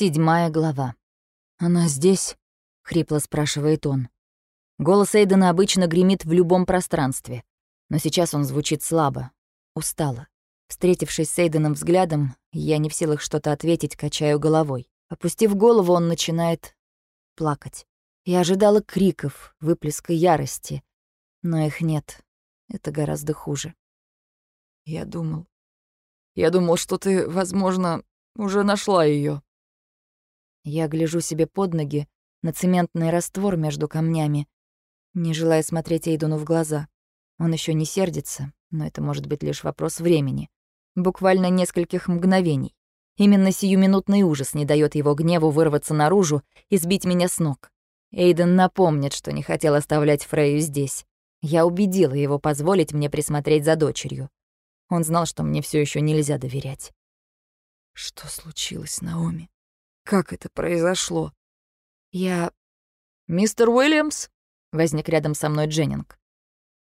Седьмая глава. «Она здесь?» — хрипло спрашивает он. Голос Эйдена обычно гремит в любом пространстве, но сейчас он звучит слабо, устало. Встретившись с Эйденом взглядом, я не в силах что-то ответить, качаю головой. Опустив голову, он начинает плакать. Я ожидала криков, выплеска ярости, но их нет. Это гораздо хуже. Я думал... Я думал, что ты, возможно, уже нашла ее. Я гляжу себе под ноги на цементный раствор между камнями, не желая смотреть Эйдуну в глаза. Он еще не сердится, но это может быть лишь вопрос времени. Буквально нескольких мгновений. Именно сиюминутный ужас не дает его гневу вырваться наружу и сбить меня с ног. Эйден напомнит, что не хотел оставлять Фрейю здесь. Я убедила его позволить мне присмотреть за дочерью. Он знал, что мне все еще нельзя доверять. Что случилось, Наоми? Как это произошло? Я... «Мистер Уильямс?» — возник рядом со мной Дженнинг.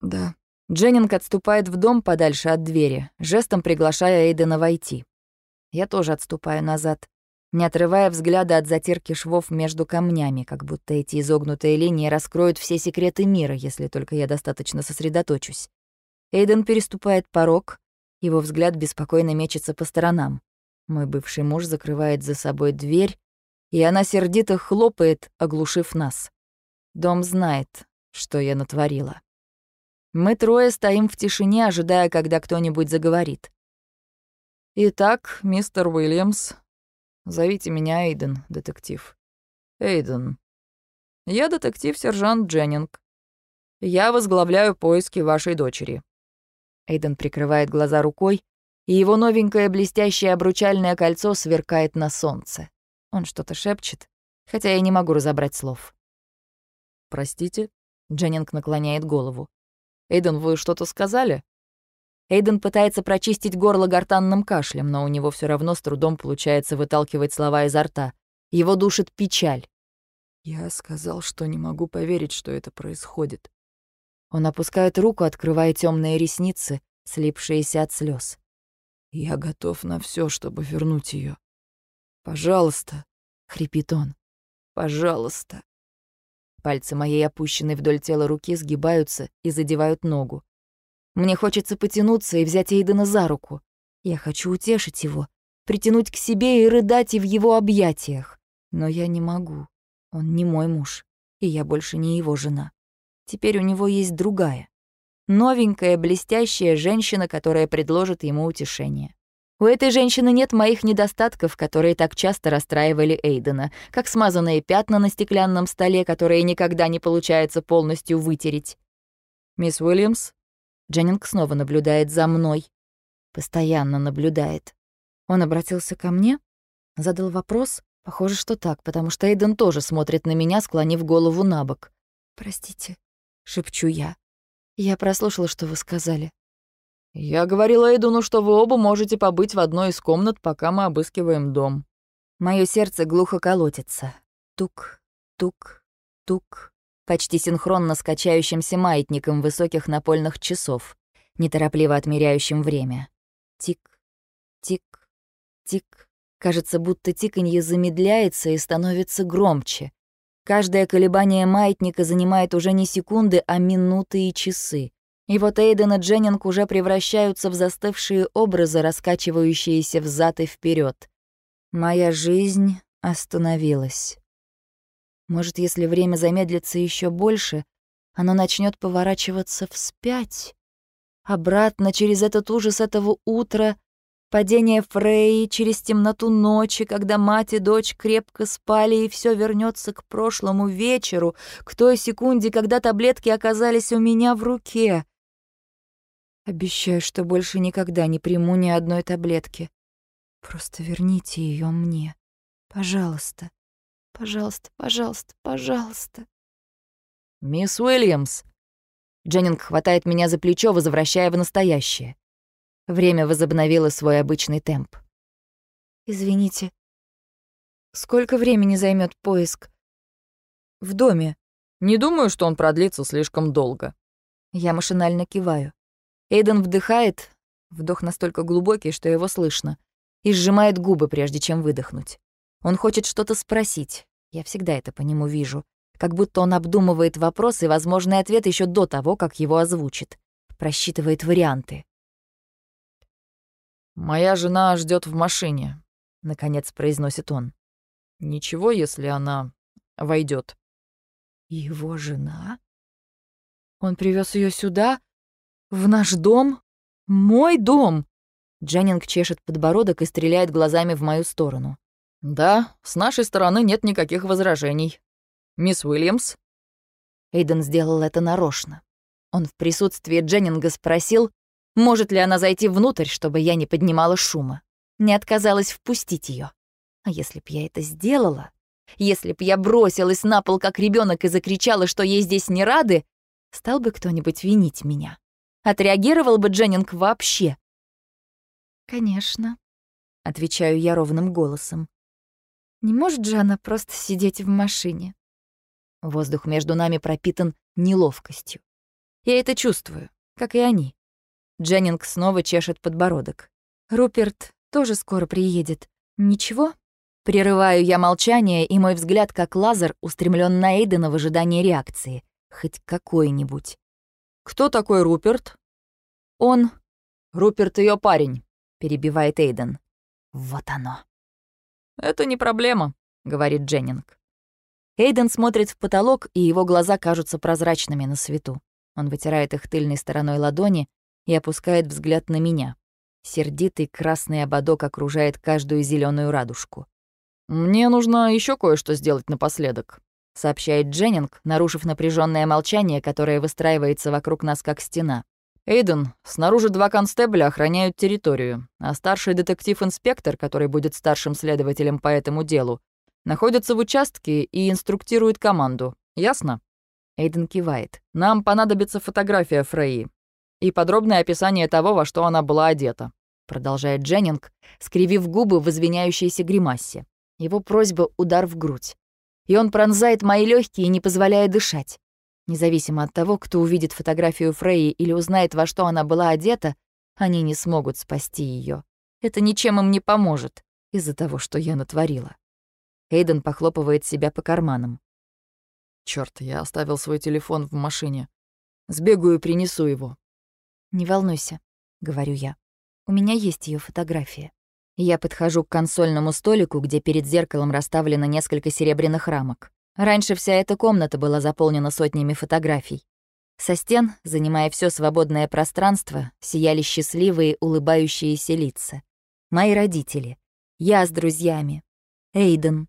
«Да». Дженнинг отступает в дом подальше от двери, жестом приглашая Эйдена войти. Я тоже отступаю назад, не отрывая взгляда от затирки швов между камнями, как будто эти изогнутые линии раскроют все секреты мира, если только я достаточно сосредоточусь. Эйден переступает порог, его взгляд беспокойно мечется по сторонам. Мой бывший муж закрывает за собой дверь, и она сердито хлопает, оглушив нас. Дом знает, что я натворила. Мы трое стоим в тишине, ожидая, когда кто-нибудь заговорит. «Итак, мистер Уильямс, зовите меня Эйден, детектив. Эйден. Я детектив-сержант Дженнинг. Я возглавляю поиски вашей дочери». Эйден прикрывает глаза рукой, и его новенькое блестящее обручальное кольцо сверкает на солнце. Он что-то шепчет, хотя я не могу разобрать слов. «Простите?» — Дженнинг наклоняет голову. «Эйден, вы что-то сказали?» Эйден пытается прочистить горло гортанным кашлем, но у него все равно с трудом получается выталкивать слова изо рта. Его душит печаль. «Я сказал, что не могу поверить, что это происходит». Он опускает руку, открывая темные ресницы, слипшиеся от слез. Я готов на все, чтобы вернуть ее. Пожалуйста, хрипит он. Пожалуйста. Пальцы моей опущенной вдоль тела руки сгибаются и задевают ногу. Мне хочется потянуться и взять Эйдена за руку. Я хочу утешить его, притянуть к себе и рыдать и в его объятиях. Но я не могу. Он не мой муж, и я больше не его жена. Теперь у него есть другая. Новенькая, блестящая женщина, которая предложит ему утешение. У этой женщины нет моих недостатков, которые так часто расстраивали Эйдена, как смазанные пятна на стеклянном столе, которые никогда не получается полностью вытереть. «Мисс Уильямс?» Дженнинг снова наблюдает за мной. Постоянно наблюдает. Он обратился ко мне? Задал вопрос? Похоже, что так, потому что Эйден тоже смотрит на меня, склонив голову на бок. «Простите», — шепчу я. Я прослушала, что вы сказали. Я говорила Эйдуну, что вы оба можете побыть в одной из комнат, пока мы обыскиваем дом. Моё сердце глухо колотится. Тук, тук, тук. Почти синхронно с качающимся маятником высоких напольных часов, неторопливо отмеряющим время. Тик, тик, тик. Кажется, будто тиканье замедляется и становится громче. Каждое колебание маятника занимает уже не секунды, а минуты и часы. И вот Эйден и Дженнинг уже превращаются в застывшие образы, раскачивающиеся взад и вперед. Моя жизнь остановилась. Может, если время замедлится еще больше, оно начнет поворачиваться вспять, обратно через этот ужас этого утра Падение Фрей через темноту ночи, когда мать и дочь крепко спали, и все вернется к прошлому вечеру, к той секунде, когда таблетки оказались у меня в руке. Обещаю, что больше никогда не приму ни одной таблетки. Просто верните ее мне. Пожалуйста. Пожалуйста, пожалуйста, пожалуйста. «Мисс Уильямс!» Дженнинг хватает меня за плечо, возвращая в настоящее. Время возобновило свой обычный темп. «Извините, сколько времени займет поиск?» «В доме». «Не думаю, что он продлится слишком долго». Я машинально киваю. Эйден вдыхает, вдох настолько глубокий, что его слышно, и сжимает губы, прежде чем выдохнуть. Он хочет что-то спросить. Я всегда это по нему вижу. Как будто он обдумывает вопрос и возможный ответ еще до того, как его озвучит. Просчитывает варианты. «Моя жена ждет в машине», — наконец произносит он. «Ничего, если она войдет. «Его жена? Он привез ее сюда? В наш дом? Мой дом?» Дженнинг чешет подбородок и стреляет глазами в мою сторону. «Да, с нашей стороны нет никаких возражений. Мисс Уильямс?» Эйден сделал это нарочно. Он в присутствии Дженнинга спросил, может ли она зайти внутрь, чтобы я не поднимала шума. Не отказалась впустить ее. А если б я это сделала, если б я бросилась на пол, как ребенок, и закричала, что ей здесь не рады, стал бы кто-нибудь винить меня. Отреагировал бы Дженнинг вообще. «Конечно», — отвечаю я ровным голосом. «Не может же она просто сидеть в машине?» Воздух между нами пропитан неловкостью. Я это чувствую, как и они. Дженнинг снова чешет подбородок. «Руперт тоже скоро приедет. Ничего?» Прерываю я молчание, и мой взгляд, как лазер, устремлен на Эйдена в ожидании реакции. Хоть какой-нибудь. «Кто такой Руперт?» «Он...» «Руперт ее парень», — перебивает Эйден. «Вот оно». «Это не проблема», — говорит Дженнинг. Эйден смотрит в потолок, и его глаза кажутся прозрачными на свету. Он вытирает их тыльной стороной ладони и опускает взгляд на меня. Сердитый красный ободок окружает каждую зеленую радужку. «Мне нужно еще кое-что сделать напоследок», — сообщает Дженнинг, нарушив напряженное молчание, которое выстраивается вокруг нас как стена. «Эйден, снаружи два констебля охраняют территорию, а старший детектив-инспектор, который будет старшим следователем по этому делу, находится в участке и инструктирует команду. Ясно?» Эйден кивает. «Нам понадобится фотография Фрейи и подробное описание того, во что она была одета», продолжает Дженнинг, скривив губы в извиняющейся гримасе. Его просьба — удар в грудь. И он пронзает мои легкие, не позволяя дышать. Независимо от того, кто увидит фотографию Фрейи или узнает, во что она была одета, они не смогут спасти ее. Это ничем им не поможет из-за того, что я натворила. Эйден похлопывает себя по карманам. Черт, я оставил свой телефон в машине. Сбегаю и принесу его. «Не волнуйся», — говорю я. «У меня есть ее фотография». Я подхожу к консольному столику, где перед зеркалом расставлено несколько серебряных рамок. Раньше вся эта комната была заполнена сотнями фотографий. Со стен, занимая все свободное пространство, сияли счастливые, улыбающиеся лица. Мои родители. Я с друзьями. Эйден.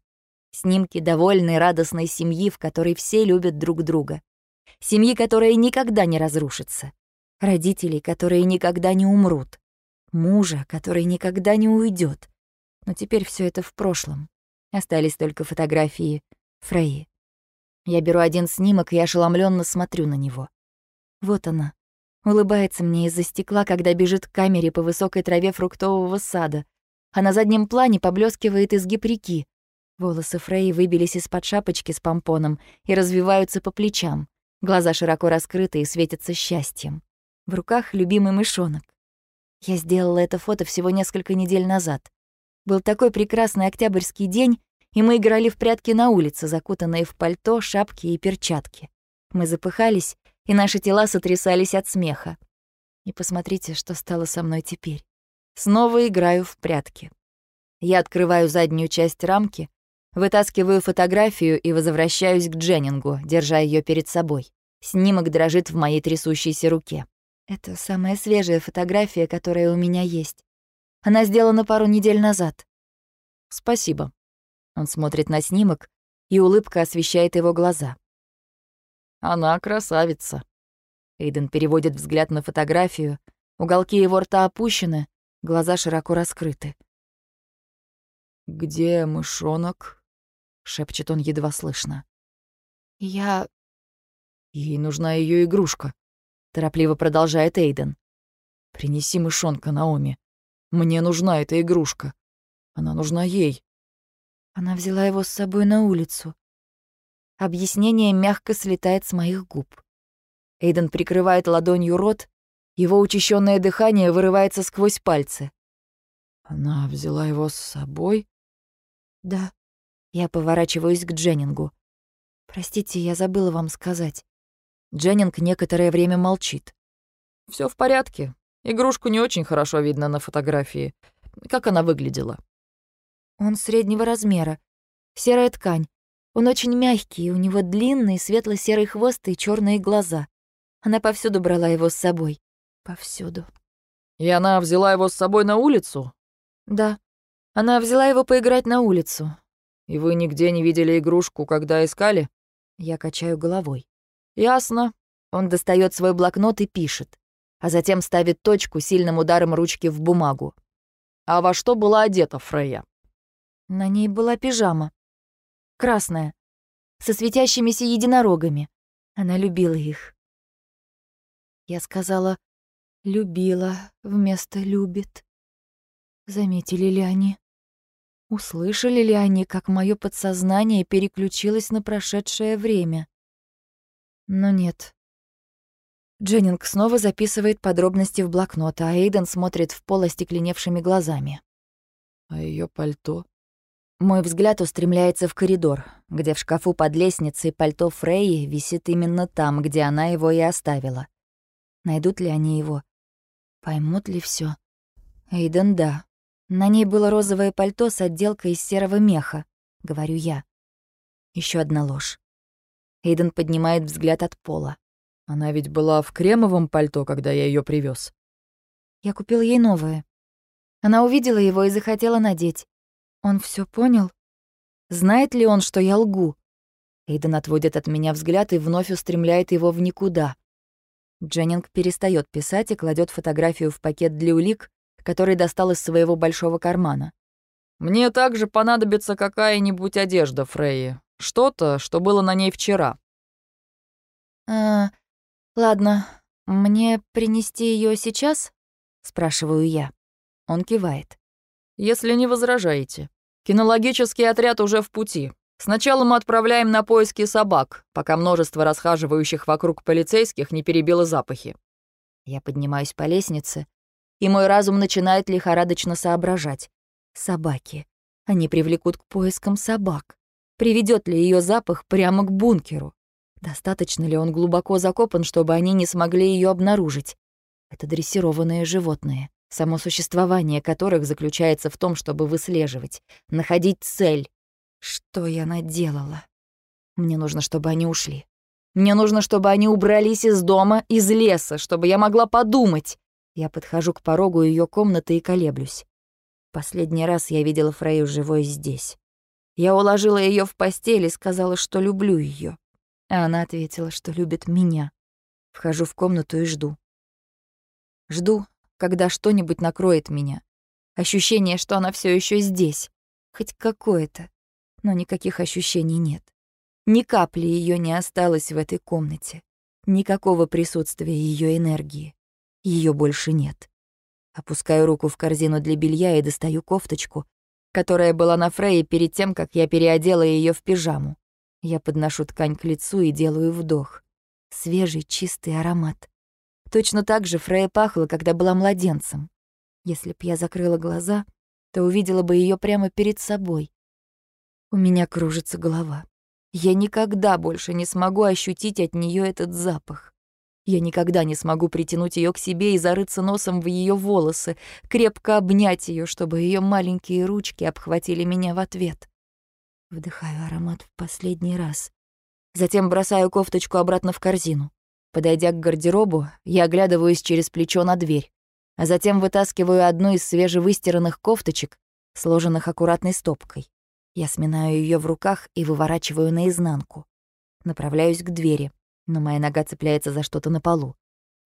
Снимки довольной, радостной семьи, в которой все любят друг друга. Семьи, которая никогда не разрушится. Родителей, которые никогда не умрут мужа, который никогда не уйдет. Но теперь все это в прошлом. Остались только фотографии Фрейи. Я беру один снимок и ошеломленно смотрю на него. Вот она. Улыбается мне из-за стекла, когда бежит к камере по высокой траве фруктового сада. А на заднем плане поблескивает изгиб реки. Волосы Фрейи выбились из-под шапочки с помпоном и развиваются по плечам. Глаза широко раскрыты и светятся счастьем. В руках любимый мышонок. Я сделала это фото всего несколько недель назад. Был такой прекрасный октябрьский день, и мы играли в прятки на улице, закутанные в пальто, шапки и перчатки. Мы запыхались, и наши тела сотрясались от смеха. И посмотрите, что стало со мной теперь. Снова играю в прятки. Я открываю заднюю часть рамки, вытаскиваю фотографию и возвращаюсь к Дженнингу, держа ее перед собой. Снимок дрожит в моей трясущейся руке. Это самая свежая фотография, которая у меня есть. Она сделана пару недель назад. Спасибо. Он смотрит на снимок, и улыбка освещает его глаза. Она красавица. Эйден переводит взгляд на фотографию, уголки его рта опущены, глаза широко раскрыты. «Где мышонок?» — шепчет он едва слышно. «Я...» Ей нужна ее игрушка торопливо продолжает Эйден. Принеси мышонка, Наоми. Мне нужна эта игрушка. Она нужна ей. Она взяла его с собой на улицу. Объяснение мягко слетает с моих губ. Эйден прикрывает ладонью рот, его учащенное дыхание вырывается сквозь пальцы. Она взяла его с собой? Да. Я поворачиваюсь к Дженнингу. «Простите, я забыла вам сказать». Дженнинг некоторое время молчит. Все в порядке. Игрушку не очень хорошо видно на фотографии. Как она выглядела?» «Он среднего размера. Серая ткань. Он очень мягкий, у него длинный светло-серый хвост и черные глаза. Она повсюду брала его с собой. Повсюду». «И она взяла его с собой на улицу?» «Да. Она взяла его поиграть на улицу». «И вы нигде не видели игрушку, когда искали?» Я качаю головой. «Ясно». Он достает свой блокнот и пишет, а затем ставит точку сильным ударом ручки в бумагу. «А во что была одета Фрейя?» На ней была пижама. Красная, со светящимися единорогами. Она любила их. Я сказала «любила» вместо «любит». Заметили ли они? Услышали ли они, как мое подсознание переключилось на прошедшее время? Но нет. Дженнинг снова записывает подробности в блокнот, а Эйден смотрит в пол остекленевшими глазами. А ее пальто? Мой взгляд устремляется в коридор, где в шкафу под лестницей пальто Фрейи висит именно там, где она его и оставила. Найдут ли они его? Поймут ли все? Эйден, да. На ней было розовое пальто с отделкой из серого меха, говорю я. Еще одна ложь. Эйден поднимает взгляд от пола. Она ведь была в кремовом пальто, когда я ее привез. Я купил ей новое. Она увидела его и захотела надеть. Он все понял? Знает ли он, что я лгу? Эйден отводит от меня взгляд и вновь устремляет его в никуда. Дженнинг перестает писать и кладет фотографию в пакет для улик, который достал из своего большого кармана. «Мне также понадобится какая-нибудь одежда, Фрейи. Что-то, что было на ней вчера». «А, ладно, мне принести ее сейчас?» — спрашиваю я. Он кивает. «Если не возражаете. Кинологический отряд уже в пути. Сначала мы отправляем на поиски собак, пока множество расхаживающих вокруг полицейских не перебило запахи». Я поднимаюсь по лестнице, и мой разум начинает лихорадочно соображать. Собаки. Они привлекут к поискам собак. Приведет ли ее запах прямо к бункеру? Достаточно ли он глубоко закопан, чтобы они не смогли ее обнаружить? Это дрессированные животные, само существование которых заключается в том, чтобы выслеживать, находить цель. Что я наделала? Мне нужно, чтобы они ушли. Мне нужно, чтобы они убрались из дома, из леса, чтобы я могла подумать. Я подхожу к порогу ее комнаты и колеблюсь. Последний раз я видела Фрейю живой здесь. Я уложила ее в постель и сказала, что люблю ее. А она ответила, что любит меня. Вхожу в комнату и жду. Жду, когда что-нибудь накроет меня. Ощущение, что она все еще здесь. Хоть какое-то. Но никаких ощущений нет. Ни капли ее не осталось в этой комнате. Никакого присутствия ее энергии. Ее больше нет. Опускаю руку в корзину для белья и достаю кофточку, которая была на Фрейе перед тем, как я переодела ее в пижаму. Я подношу ткань к лицу и делаю вдох. Свежий, чистый аромат. Точно так же Фрея пахла, когда была младенцем. Если б я закрыла глаза, то увидела бы ее прямо перед собой. У меня кружится голова. Я никогда больше не смогу ощутить от нее этот запах. Я никогда не смогу притянуть ее к себе и зарыться носом в ее волосы, крепко обнять ее, чтобы ее маленькие ручки обхватили меня в ответ. Вдыхаю аромат в последний раз. Затем бросаю кофточку обратно в корзину. Подойдя к гардеробу, я оглядываюсь через плечо на дверь, а затем вытаскиваю одну из свежевыстиранных кофточек, сложенных аккуратной стопкой. Я сминаю ее в руках и выворачиваю наизнанку. Направляюсь к двери но моя нога цепляется за что-то на полу.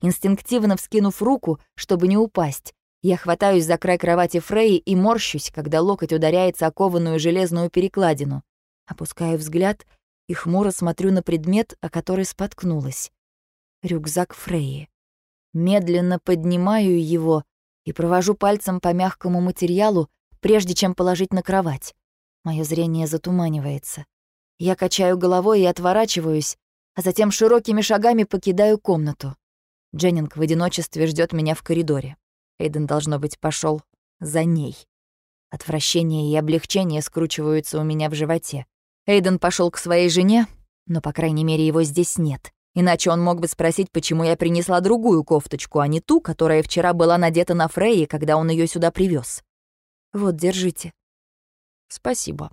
Инстинктивно вскинув руку, чтобы не упасть, я хватаюсь за край кровати Фрей и морщусь, когда локоть ударяется о кованую железную перекладину. Опускаю взгляд и хмуро смотрю на предмет, о который споткнулась. Рюкзак Фреи. Медленно поднимаю его и провожу пальцем по мягкому материалу, прежде чем положить на кровать. Мое зрение затуманивается. Я качаю головой и отворачиваюсь, а затем широкими шагами покидаю комнату. Дженнинг в одиночестве ждет меня в коридоре. Эйден, должно быть, пошел за ней. Отвращение и облегчение скручиваются у меня в животе. Эйден пошел к своей жене, но, по крайней мере, его здесь нет. Иначе он мог бы спросить, почему я принесла другую кофточку, а не ту, которая вчера была надета на Фрейе, когда он ее сюда привез. Вот, держите. Спасибо.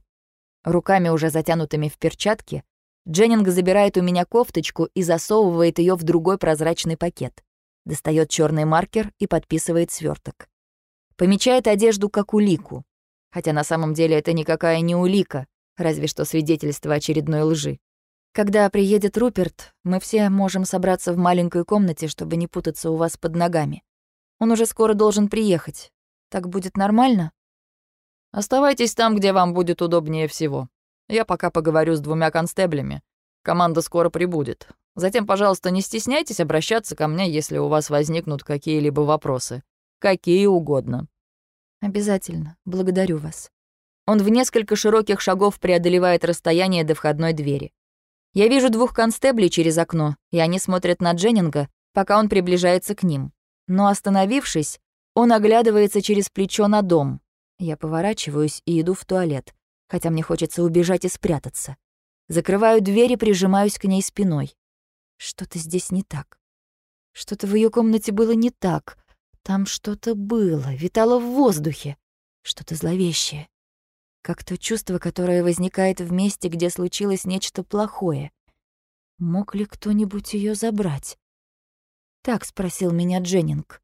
Руками, уже затянутыми в перчатки, Дженнинг забирает у меня кофточку и засовывает ее в другой прозрачный пакет. Достает черный маркер и подписывает сверток. Помечает одежду как улику. Хотя на самом деле это никакая не улика, разве что свидетельство очередной лжи. Когда приедет Руперт, мы все можем собраться в маленькой комнате, чтобы не путаться у вас под ногами. Он уже скоро должен приехать. Так будет нормально? Оставайтесь там, где вам будет удобнее всего. Я пока поговорю с двумя констеблями. Команда скоро прибудет. Затем, пожалуйста, не стесняйтесь обращаться ко мне, если у вас возникнут какие-либо вопросы. Какие угодно. Обязательно. Благодарю вас. Он в несколько широких шагов преодолевает расстояние до входной двери. Я вижу двух констеблей через окно, и они смотрят на Дженнинга, пока он приближается к ним. Но остановившись, он оглядывается через плечо на дом. Я поворачиваюсь и иду в туалет хотя мне хочется убежать и спрятаться. Закрываю дверь и прижимаюсь к ней спиной. Что-то здесь не так. Что-то в ее комнате было не так. Там что-то было, витало в воздухе. Что-то зловещее. Как то чувство, которое возникает в месте, где случилось нечто плохое. Мог ли кто-нибудь ее забрать? Так спросил меня Дженнинг.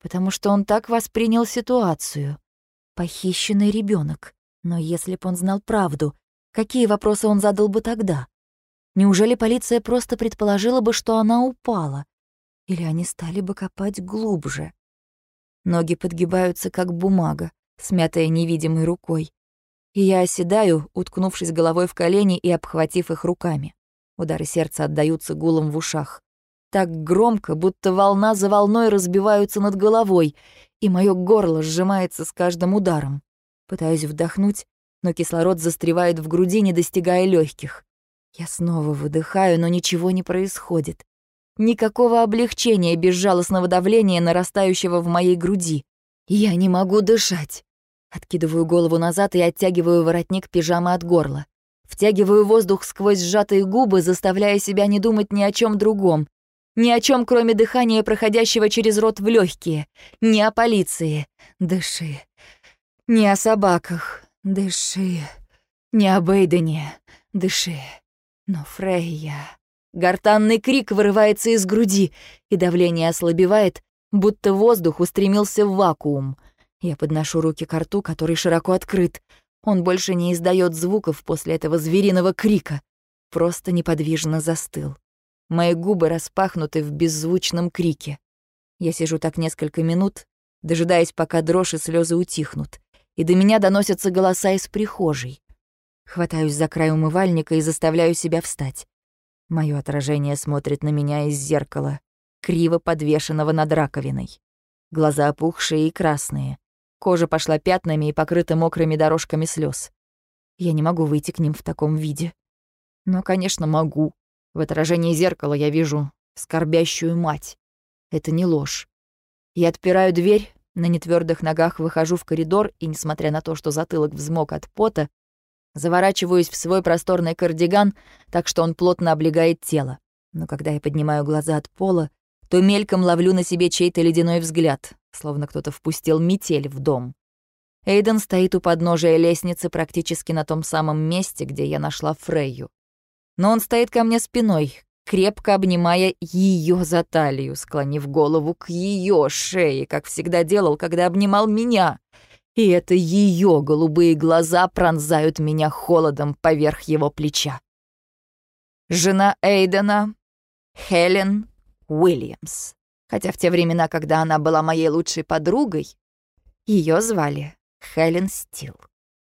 Потому что он так воспринял ситуацию. Похищенный ребенок. Но если б он знал правду, какие вопросы он задал бы тогда? Неужели полиция просто предположила бы, что она упала? Или они стали бы копать глубже? Ноги подгибаются, как бумага, смятая невидимой рукой. И я оседаю, уткнувшись головой в колени и обхватив их руками. Удары сердца отдаются гулом в ушах. Так громко, будто волна за волной разбиваются над головой, и мое горло сжимается с каждым ударом. Пытаюсь вдохнуть, но кислород застревает в груди, не достигая легких. Я снова выдыхаю, но ничего не происходит. Никакого облегчения безжалостного давления, нарастающего в моей груди. Я не могу дышать. Откидываю голову назад и оттягиваю воротник пижамы от горла. Втягиваю воздух сквозь сжатые губы, заставляя себя не думать ни о чем другом. Ни о чем, кроме дыхания, проходящего через рот в легкие. Ни о полиции. Дыши. Не о собаках. Дыши. Не об Эйдене. Дыши. Но Фрейя... Гортанный крик вырывается из груди, и давление ослабевает, будто воздух устремился в вакуум. Я подношу руки к рту, который широко открыт. Он больше не издает звуков после этого звериного крика. Просто неподвижно застыл. Мои губы распахнуты в беззвучном крике. Я сижу так несколько минут, дожидаясь, пока дрожь и слезы утихнут и до меня доносятся голоса из прихожей. Хватаюсь за край умывальника и заставляю себя встать. Моё отражение смотрит на меня из зеркала, криво подвешенного над раковиной. Глаза опухшие и красные. Кожа пошла пятнами и покрыта мокрыми дорожками слез. Я не могу выйти к ним в таком виде. Но, конечно, могу. В отражении зеркала я вижу скорбящую мать. Это не ложь. Я отпираю дверь, на нетвёрдых ногах выхожу в коридор и, несмотря на то, что затылок взмок от пота, заворачиваюсь в свой просторный кардиган, так что он плотно облегает тело. Но когда я поднимаю глаза от пола, то мельком ловлю на себе чей-то ледяной взгляд, словно кто-то впустил метель в дом. Эйден стоит у подножия лестницы практически на том самом месте, где я нашла Фрейю. Но он стоит ко мне спиной, крепко обнимая ее за талию, склонив голову к ее шее, как всегда делал, когда обнимал меня. И это ее голубые глаза пронзают меня холодом поверх его плеча. Жена Эйдена — Хелен Уильямс. Хотя в те времена, когда она была моей лучшей подругой, ее звали Хелен Стил.